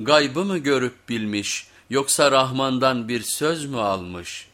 gaybı mı görüp bilmiş yoksa Rahman'dan bir söz mü almış?''